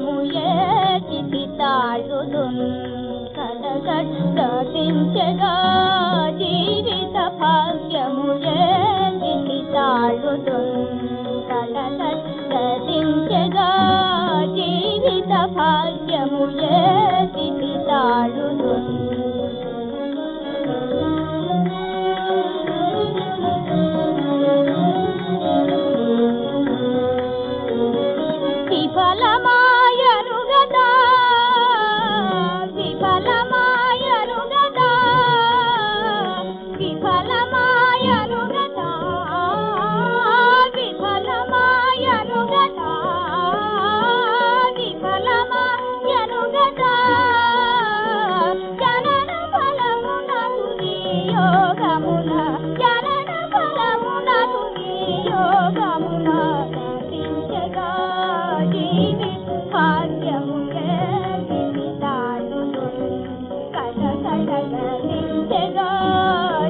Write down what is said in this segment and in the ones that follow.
కిసి తాళుదున్ కలగట్టించగా జీవిత భాగ్యముయే కిసి తాళుదున్ కలగట్టించగా జీవిత భాగ్యముయే కిసి తాళుదున్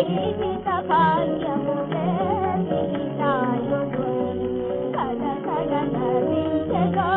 జీవిత భాగ్యము వేసి తాయుడు కథ కథ నరించగా